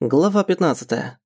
Глава 15.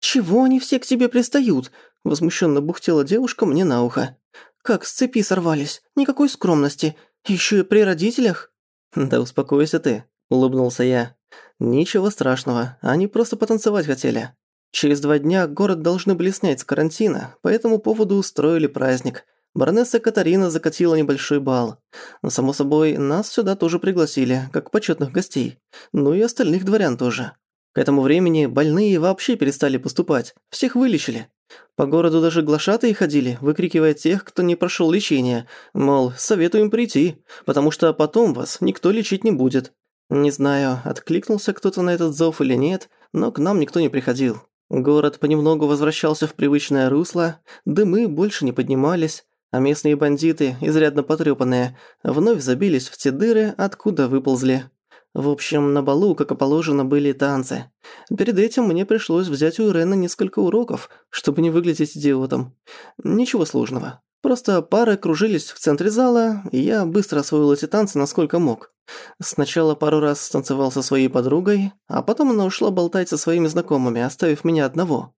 «Чего они все к тебе пристают?» – возмущенно бухтела девушка мне на ухо. «Как с цепи сорвались, никакой скромности, еще и при родителях?» «Да успокойся ты», – улыбнулся я. «Ничего страшного, они просто потанцевать хотели. Через два дня город должны были снять с карантина, по этому поводу устроили праздник. Баронесса Катарина закатила небольшой бал. Но, само собой, нас сюда тоже пригласили, как почетных гостей. Ну и остальных дворян тоже. К этому времени больные вообще перестали поступать, всех вылечили. По городу даже глашатые ходили, выкрикивая тех, кто не прошел лечение, мол, советуем прийти, потому что потом вас никто лечить не будет. Не знаю, откликнулся кто-то на этот зов или нет, но к нам никто не приходил. Город понемногу возвращался в привычное русло, дымы больше не поднимались, а местные бандиты, изрядно потрёпанные, вновь забились в те дыры, откуда выползли. В общем, на балу, как и положено, были танцы. Перед этим мне пришлось взять у Ирена несколько уроков, чтобы не выглядеть идиотом. Ничего сложного. Просто пары кружились в центре зала, и я быстро освоил эти танцы насколько мог. Сначала пару раз станцевал со своей подругой, а потом она ушла болтать со своими знакомыми, оставив меня одного.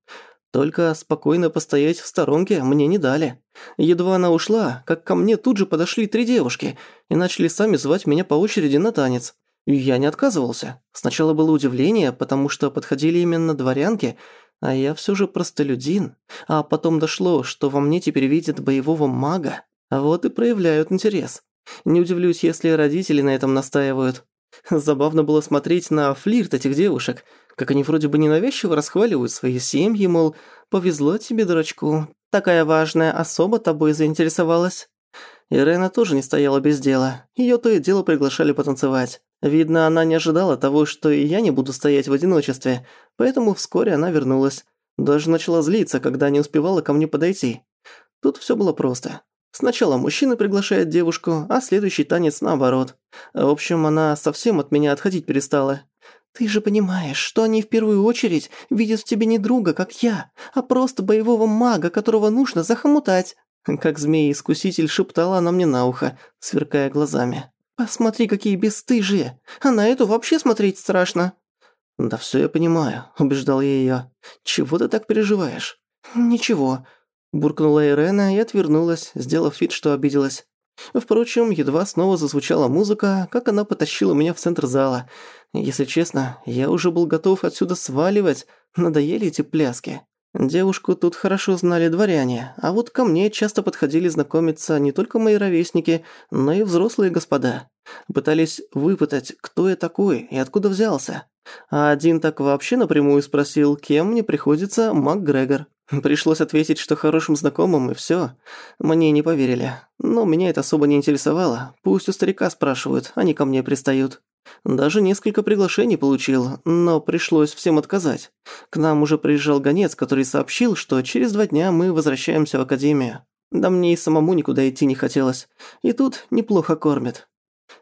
Только спокойно постоять в сторонке мне не дали. Едва она ушла, как ко мне тут же подошли три девушки и начали сами звать меня по очереди на танец. Я не отказывался. Сначала было удивление, потому что подходили именно дворянки, а я всё же простолюдин. А потом дошло, что во мне теперь видят боевого мага. А вот и проявляют интерес. Не удивлюсь, если родители на этом настаивают. Забавно было смотреть на флирт этих девушек, как они вроде бы ненавязчиво расхваливают свои семьи, мол, «Повезло тебе, дурачку, такая важная особа тобой заинтересовалась». Ирена тоже не стояла без дела. Её то и дело приглашали потанцевать. Видно, она не ожидала того, что и я не буду стоять в одиночестве, поэтому вскоре она вернулась. Даже начала злиться, когда не успевала ко мне подойти. Тут всё было просто. Сначала мужчина приглашает девушку, а следующий танец наоборот. В общем, она совсем от меня отходить перестала. «Ты же понимаешь, что они в первую очередь видят в тебе не друга, как я, а просто боевого мага, которого нужно захомутать», как змея-искуситель шептала она мне на ухо, сверкая глазами. «Посмотри, какие бесстыжие! А на эту вообще смотреть страшно!» «Да всё я понимаю», – убеждал я её. «Чего ты так переживаешь?» «Ничего», – буркнула Ирена и отвернулась, сделав вид, что обиделась. Впрочем, едва снова зазвучала музыка, как она потащила меня в центр зала. Если честно, я уже был готов отсюда сваливать, надоели эти пляски. Девушку тут хорошо знали дворяне, а вот ко мне часто подходили знакомиться не только мои ровесники, но и взрослые господа. Пытались выпытать, кто я такой и откуда взялся. А один так вообще напрямую спросил, кем мне приходится МакГрегор. Пришлось ответить, что хорошим знакомым, и всё. Мне не поверили. Но меня это особо не интересовало. Пусть у старика спрашивают, они ко мне пристают. Даже несколько приглашений получил, но пришлось всем отказать. К нам уже приезжал гонец, который сообщил, что через два дня мы возвращаемся в академию. Да мне и самому никуда идти не хотелось. И тут неплохо кормят.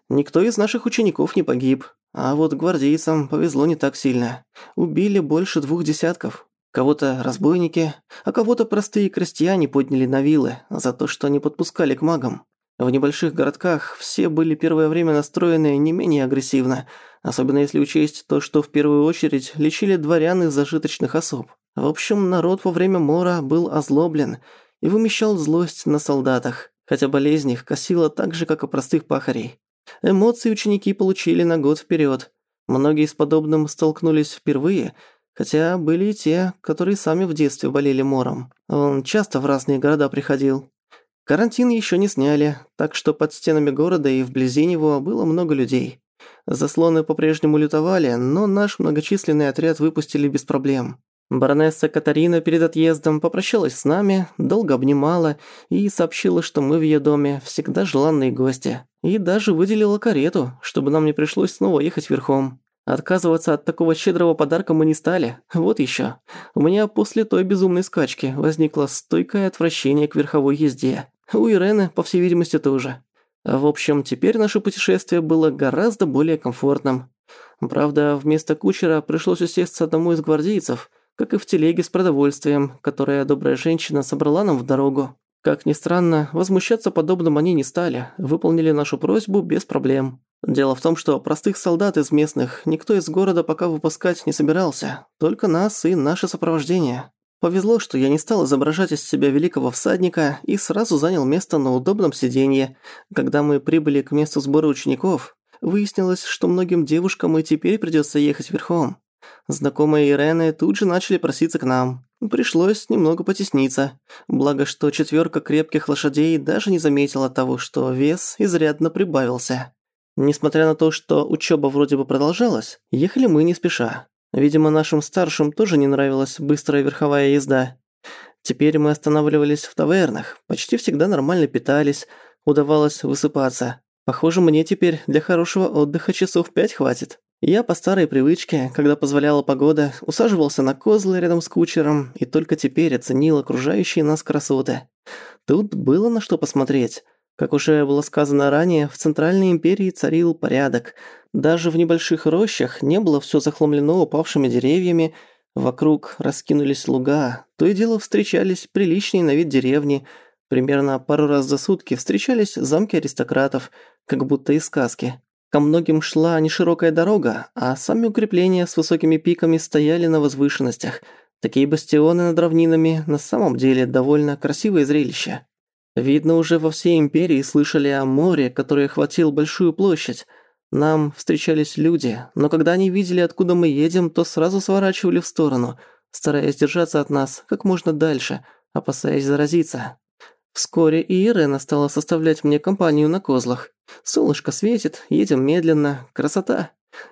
Никто из наших учеников не погиб. А вот гвардейцам повезло не так сильно. Убили больше двух десятков. Кого-то разбойники, а кого-то простые крестьяне подняли на вилы за то, что не подпускали к магам. В небольших городках все были первое время настроены не менее агрессивно, особенно если учесть то, что в первую очередь лечили дворян из зажиточных особ. В общем, народ во время мора был озлоблен и вымещал злость на солдатах, хотя болезнь их косила так же, как и простых пахарей. Эмоции ученики получили на год вперед. Многие с подобным столкнулись впервые, хотя были и те, которые сами в детстве болели мором. Он часто в разные города приходил. Карантин еще не сняли, так что под стенами города и вблизи него было много людей. Заслоны по-прежнему лютовали, но наш многочисленный отряд выпустили без проблем. Баронесса Катарина перед отъездом попрощалась с нами, долго обнимала и сообщила, что мы в ее доме всегда желанные гости. И даже выделила карету, чтобы нам не пришлось снова ехать верхом. Отказываться от такого щедрого подарка мы не стали. Вот еще. У меня после той безумной скачки возникло стойкое отвращение к верховой езде. У Ирены, по всей видимости, тоже. В общем, теперь наше путешествие было гораздо более комфортным. Правда, вместо кучера пришлось усесться одному из гвардейцев, как и в телеге с продовольствием, которое добрая женщина собрала нам в дорогу. Как ни странно, возмущаться подобным они не стали, выполнили нашу просьбу без проблем. Дело в том, что простых солдат из местных никто из города пока выпускать не собирался, только нас и наше сопровождение. Повезло, что я не стал изображать из себя великого всадника и сразу занял место на удобном сиденье. Когда мы прибыли к месту сбора учеников, выяснилось, что многим девушкам и теперь придётся ехать верхом. Знакомые Ирены тут же начали проситься к нам. Пришлось немного потесниться. Благо, что четвёрка крепких лошадей даже не заметила того, что вес изрядно прибавился. Несмотря на то, что учёба вроде бы продолжалась, ехали мы не спеша. Видимо, нашим старшим тоже не нравилась быстрая верховая езда. Теперь мы останавливались в тавернах, почти всегда нормально питались, удавалось высыпаться. Похоже, мне теперь для хорошего отдыха часов пять хватит. Я по старой привычке, когда позволяла погода, усаживался на козлы рядом с кучером и только теперь оценил окружающие нас красоты. Тут было на что посмотреть. Как уже было сказано ранее, в Центральной империи царил порядок. Даже в небольших рощах не было все захламлено упавшими деревьями, вокруг раскинулись луга, то и дело встречались приличные на вид деревни, примерно пару раз за сутки встречались замки аристократов, как будто из сказки. Ко многим шла неширокая дорога, а сами укрепления с высокими пиками стояли на возвышенностях. Такие бастионы над равнинами на самом деле довольно красивое зрелище. Видно, уже во всей империи слышали о море, которое охватил большую площадь. Нам встречались люди, но когда они видели, откуда мы едем, то сразу сворачивали в сторону, стараясь держаться от нас как можно дальше, опасаясь заразиться. Вскоре и Ирена стала составлять мне компанию на козлах. Солнышко светит, едем медленно, красота.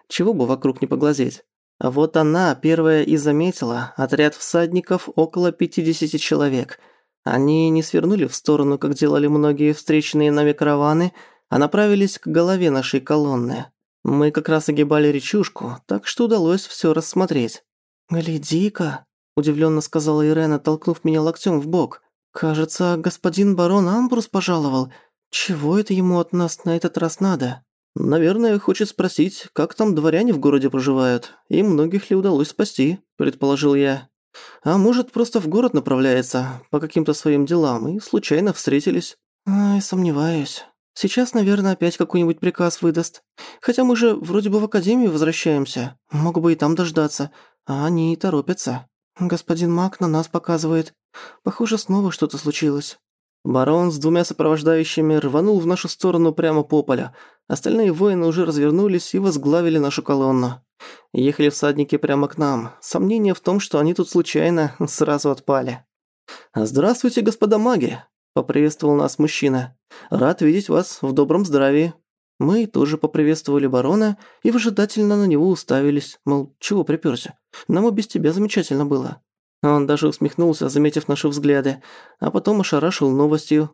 Чего бы вокруг не поглазеть. А вот она первая и заметила отряд всадников около 50 человек – они не свернули в сторону, как делали многие встречные нами караваны, а направились к голове нашей колонны. Мы как раз огибали речушку, так что удалось всё рассмотреть. «Гляди-ка», – удивлённо сказала Ирена, толкнув меня локтём в бок. «Кажется, господин барон Амбрус пожаловал. Чего это ему от нас на этот раз надо?» «Наверное, хочет спросить, как там дворяне в городе проживают, и многих ли удалось спасти», – предположил я. А может, просто в город направляется по каким-то своим делам и случайно встретились. Ай, сомневаюсь. Сейчас, наверное, опять какой-нибудь приказ выдаст. Хотя мы же вроде бы в академию возвращаемся. Мог бы и там дождаться. А они и торопятся. Господин Мак на нас показывает. Похоже, снова что-то случилось. Барон с двумя сопровождающими рванул в нашу сторону прямо по полю. Остальные воины уже развернулись и возглавили нашу колонну. Ехали всадники прямо к нам. Сомнения в том, что они тут случайно сразу отпали. «Здравствуйте, господа маги!» – поприветствовал нас мужчина. «Рад видеть вас в добром здравии». Мы тоже поприветствовали барона и выжидательно на него уставились, мол, чего припёрся? Нам и без тебя замечательно было. Он даже усмехнулся, заметив наши взгляды, а потом ошарашил новостью.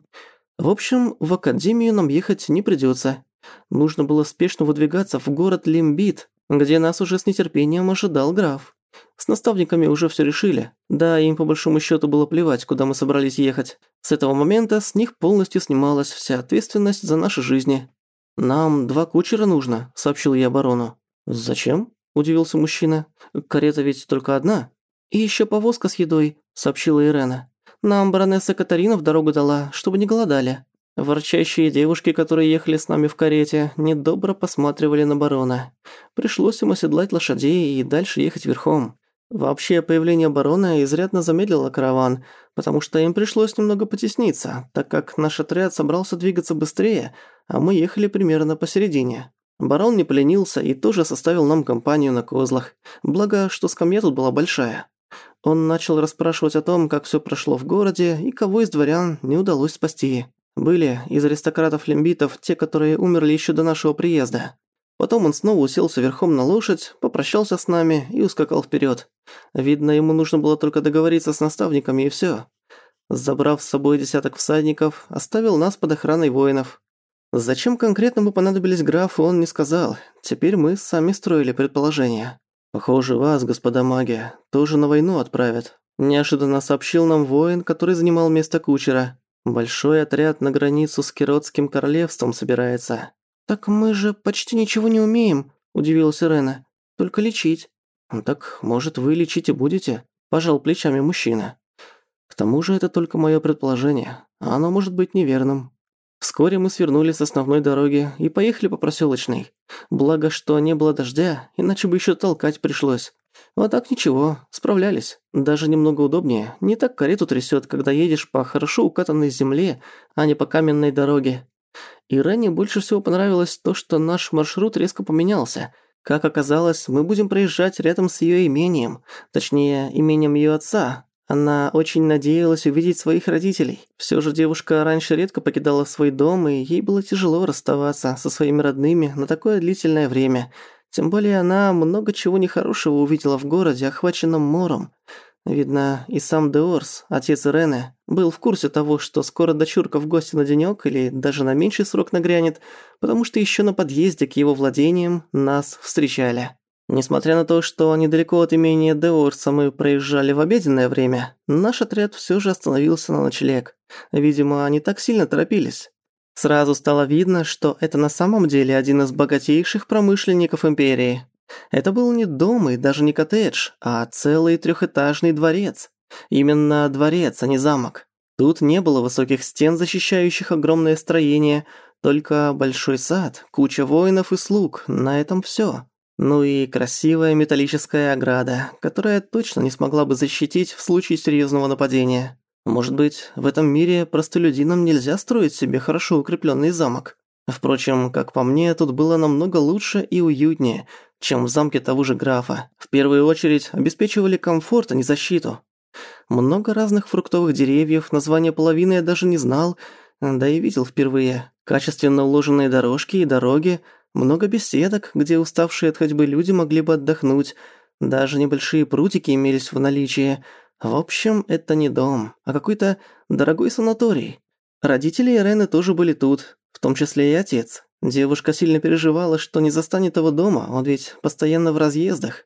В общем, в академию нам ехать не придётся. Нужно было спешно выдвигаться в город Лимбит, где нас уже с нетерпением ожидал граф. С наставниками уже все решили. Да, им по большому счету было плевать, куда мы собрались ехать. С этого момента с них полностью снималась вся ответственность за наши жизни. «Нам два кучера нужно», – сообщил я барону. «Зачем?» – удивился мужчина. «Карета ведь только одна». «И еще повозка с едой», – сообщила Ирена. «Нам баронесса Катарина в дорогу дала, чтобы не голодали». Ворчащие девушки, которые ехали с нами в карете, недобро посматривали на барона. Пришлось им оседлать лошадей и дальше ехать верхом. Вообще, появление барона изрядно замедлило караван, потому что им пришлось немного потесниться, так как наш отряд собрался двигаться быстрее, а мы ехали примерно посередине. Барон не поленился и тоже составил нам компанию на козлах, благо, что скамья тут была большая. Он начал расспрашивать о том, как всё прошло в городе и кого из дворян не удалось спасти. Были из аристократов-лимбитов те, которые умерли еще до нашего приезда. Потом он снова уселся верхом на лошадь, попрощался с нами и ускакал вперед. Видно, ему нужно было только договориться с наставниками и все. Забрав с собой десяток всадников, оставил нас под охраной воинов. Зачем конкретно мы понадобились графу, он не сказал. Теперь мы сами строили предположения. «Похоже, вас, господа маги, тоже на войну отправят», – неожиданно сообщил нам воин, который занимал место кучера. Большой отряд на границу с Киротским королевством собирается. Так мы же почти ничего не умеем, удивилась Ирена. Только лечить. «Ну так, может, вы лечить и будете? Пожал плечами мужчина. К тому же это только мое предположение, а оно может быть неверным. Вскоре мы свернули с основной дороги и поехали по проселочной. Благо, что не было дождя, иначе бы еще толкать пришлось. А так ничего, справлялись. Даже немного удобнее. Не так карету трясет, когда едешь по хорошо укатанной земле, а не по каменной дороге. И Рене больше всего понравилось то, что наш маршрут резко поменялся. Как оказалось, мы будем проезжать рядом с ее имением, точнее, имением ее отца. Она очень надеялась увидеть своих родителей. Все же девушка раньше редко покидала свой дом, и ей было тяжело расставаться со своими родными на такое длительное время – тем более она много чего нехорошего увидела в городе, охваченном мором. Видно, и сам Деорс, отец Ирены, был в курсе того, что скоро дочурка в гости на денёк или даже на меньший срок нагрянет, потому что ещё на подъезде к его владениям нас встречали. Несмотря на то, что недалеко от имения Деорса мы проезжали в обеденное время, наш отряд всё же остановился на ночлег. Видимо, они так сильно торопились. Сразу стало видно, что это на самом деле один из богатейших промышленников империи. Это был не дом и даже не коттедж, а целый трехэтажный дворец. Именно дворец, а не замок. Тут не было высоких стен, защищающих огромное строение, только большой сад, куча воинов и слуг, на этом всё. Ну и красивая металлическая ограда, которая точно не смогла бы защитить в случае серьёзного нападения. Может быть, в этом мире простолюдинам нельзя строить себе хорошо укрепленный замок. Впрочем, как по мне, тут было намного лучше и уютнее, чем в замке того же графа. В первую очередь, обеспечивали комфорт, а не защиту. Много разных фруктовых деревьев, название половины я даже не знал, да и видел впервые. Качественно уложенные дорожки и дороги, много беседок, где уставшие от ходьбы люди могли бы отдохнуть, даже небольшие прутики имелись в наличии – в общем, это не дом, а какой-то дорогой санаторий. Родители Ирены тоже были тут, в том числе и отец. Девушка сильно переживала, что не застанет его дома, он ведь постоянно в разъездах.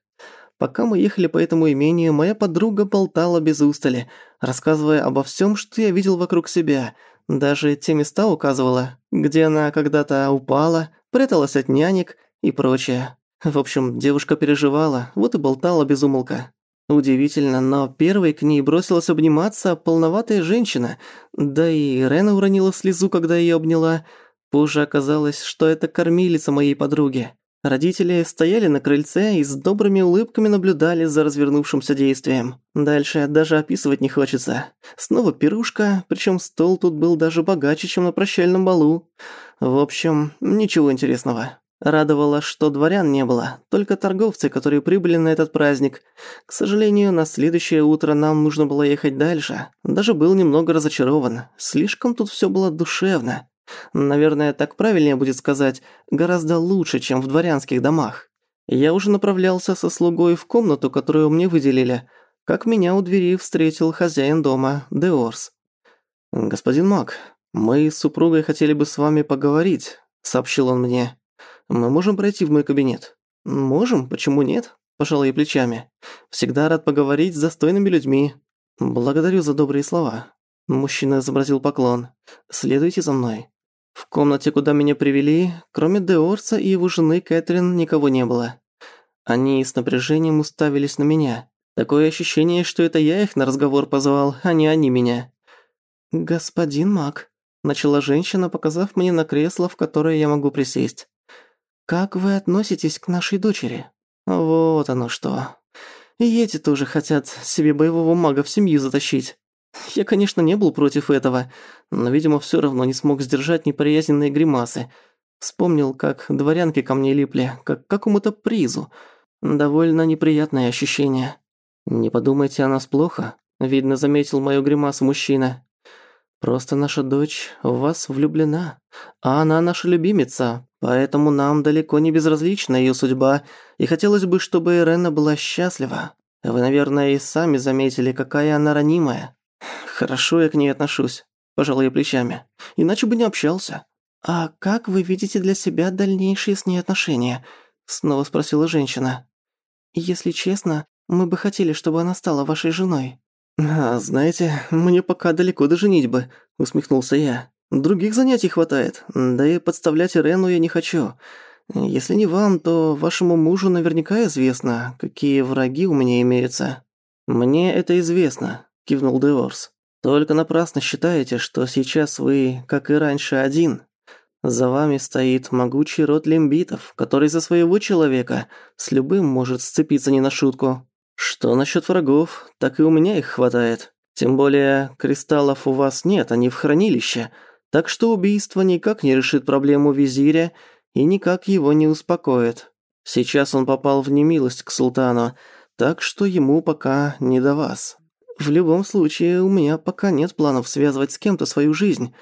Пока мы ехали по этому имению, моя подруга болтала без устали, рассказывая обо всем, что я видел вокруг себя. Даже те места указывала, где она когда-то упала, пряталась от нянек и прочее. В общем, девушка переживала, вот и болтала без умолка. Удивительно, но первой к ней бросилась обниматься полноватая женщина, да и Рена уронила слезу, когда её обняла. Позже оказалось, что это кормилица моей подруги. Родители стояли на крыльце и с добрыми улыбками наблюдали за развернувшимся действием. Дальше даже описывать не хочется. Снова пирушка, причём стол тут был даже богаче, чем на прощальном балу. В общем, ничего интересного. Радовало, что дворян не было, только торговцы, которые прибыли на этот праздник. К сожалению, на следующее утро нам нужно было ехать дальше. Даже был немного разочарован. Слишком тут всё было душевно. Наверное, так правильнее будет сказать, гораздо лучше, чем в дворянских домах. Я уже направлялся со слугой в комнату, которую мне выделили, как меня у двери встретил хозяин дома, Деорс. «Господин Мак, мы с супругой хотели бы с вами поговорить», — сообщил он мне. Мы можем пройти в мой кабинет?» «Можем, почему нет?» – пожал я плечами. «Всегда рад поговорить с достойными людьми». «Благодарю за добрые слова». Мужчина изобразил поклон. «Следуйте за мной». В комнате, куда меня привели, кроме Деорца и его жены Кэтрин, никого не было. Они с напряжением уставились на меня. Такое ощущение, что это я их на разговор позвал, а не они меня. «Господин Мак», – начала женщина, показав мне на кресло, в которое я могу присесть. «Как вы относитесь к нашей дочери?» «Вот оно что. И эти тоже хотят себе боевого мага в семью затащить. Я, конечно, не был против этого, но, видимо, всё равно не смог сдержать неприязненные гримасы. Вспомнил, как дворянки ко мне липли, как к какому-то призу. Довольно неприятное ощущение. «Не подумайте о нас плохо», — видно, заметил мою гримасу мужчина. Просто наша дочь в вас влюблена, а она наша любимица, поэтому нам далеко не безразлична ее судьба, и хотелось бы, чтобы Ирена была счастлива. Вы, наверное, и сами заметили, какая она ранимая. Хорошо я к ней отношусь, пожал я плечами, иначе бы не общался. А как вы видите для себя дальнейшие с ней отношения? Снова спросила женщина. Если честно, мы бы хотели, чтобы она стала вашей женой. «А, знаете, мне пока далеко до женитьбы», — усмехнулся я. «Других занятий хватает, да и подставлять Ирену я не хочу. Если не вам, то вашему мужу наверняка известно, какие враги у меня имеются». «Мне это известно», — кивнул Деворс. Только напрасно считаете, что сейчас вы, как и раньше, один. За вами стоит могучий род лимбитов, который за своего человека с любым может сцепиться не на шутку. Что насчет врагов, так и у меня их хватает. Тем более, кристаллов у вас нет, они в хранилище, так что убийство никак не решит проблему визиря и никак его не успокоит. Сейчас он попал в немилость к султану, так что ему пока не до вас. В любом случае, у меня пока нет планов связывать с кем-то свою жизнь.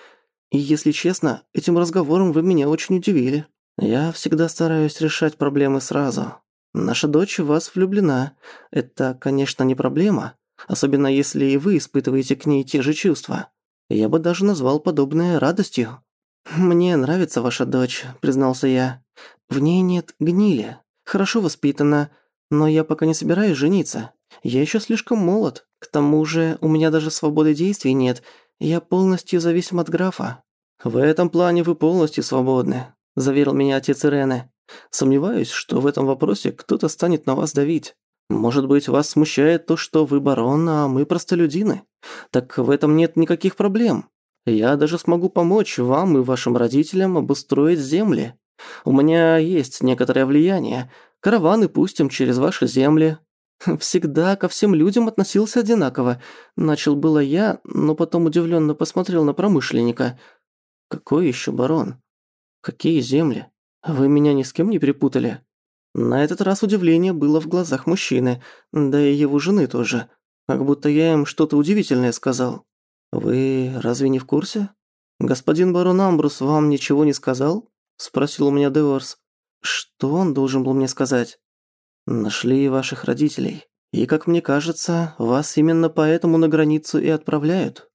И если честно, этим разговором вы меня очень удивили. Я всегда стараюсь решать проблемы сразу. Наша дочь в вас влюблена. Это, конечно, не проблема, особенно если и вы испытываете к ней те же чувства. Я бы даже назвал подобное радостью. Мне нравится ваша дочь, признался я. В ней нет гнили. Хорошо воспитана, но я пока не собираюсь жениться. Я еще слишком молод. К тому же у меня даже свободы действий нет. Я полностью зависим от графа». «В этом плане вы полностью свободны», – заверил меня отец Ирены. «Сомневаюсь, что в этом вопросе кто-то станет на вас давить. Может быть, вас смущает то, что вы барон, а мы простолюдины? Так в этом нет никаких проблем. Я даже смогу помочь вам и вашим родителям обустроить земли. У меня есть некоторое влияние. Караваны пустим через ваши земли, «Всегда ко всем людям относился одинаково. Начал было я, но потом удивленно посмотрел на промышленника. Какой еще барон? Какие земли? Вы меня ни с кем не перепутали?» На этот раз удивление было в глазах мужчины, да и его жены тоже. Как будто я им что-то удивительное сказал. «Вы разве не в курсе? Господин барон Амбрус вам ничего не сказал?» Спросил у меня Деорс. «Что он должен был мне сказать?» Нашли ваших родителей. И, как мне кажется, вас именно поэтому на границу и отправляют.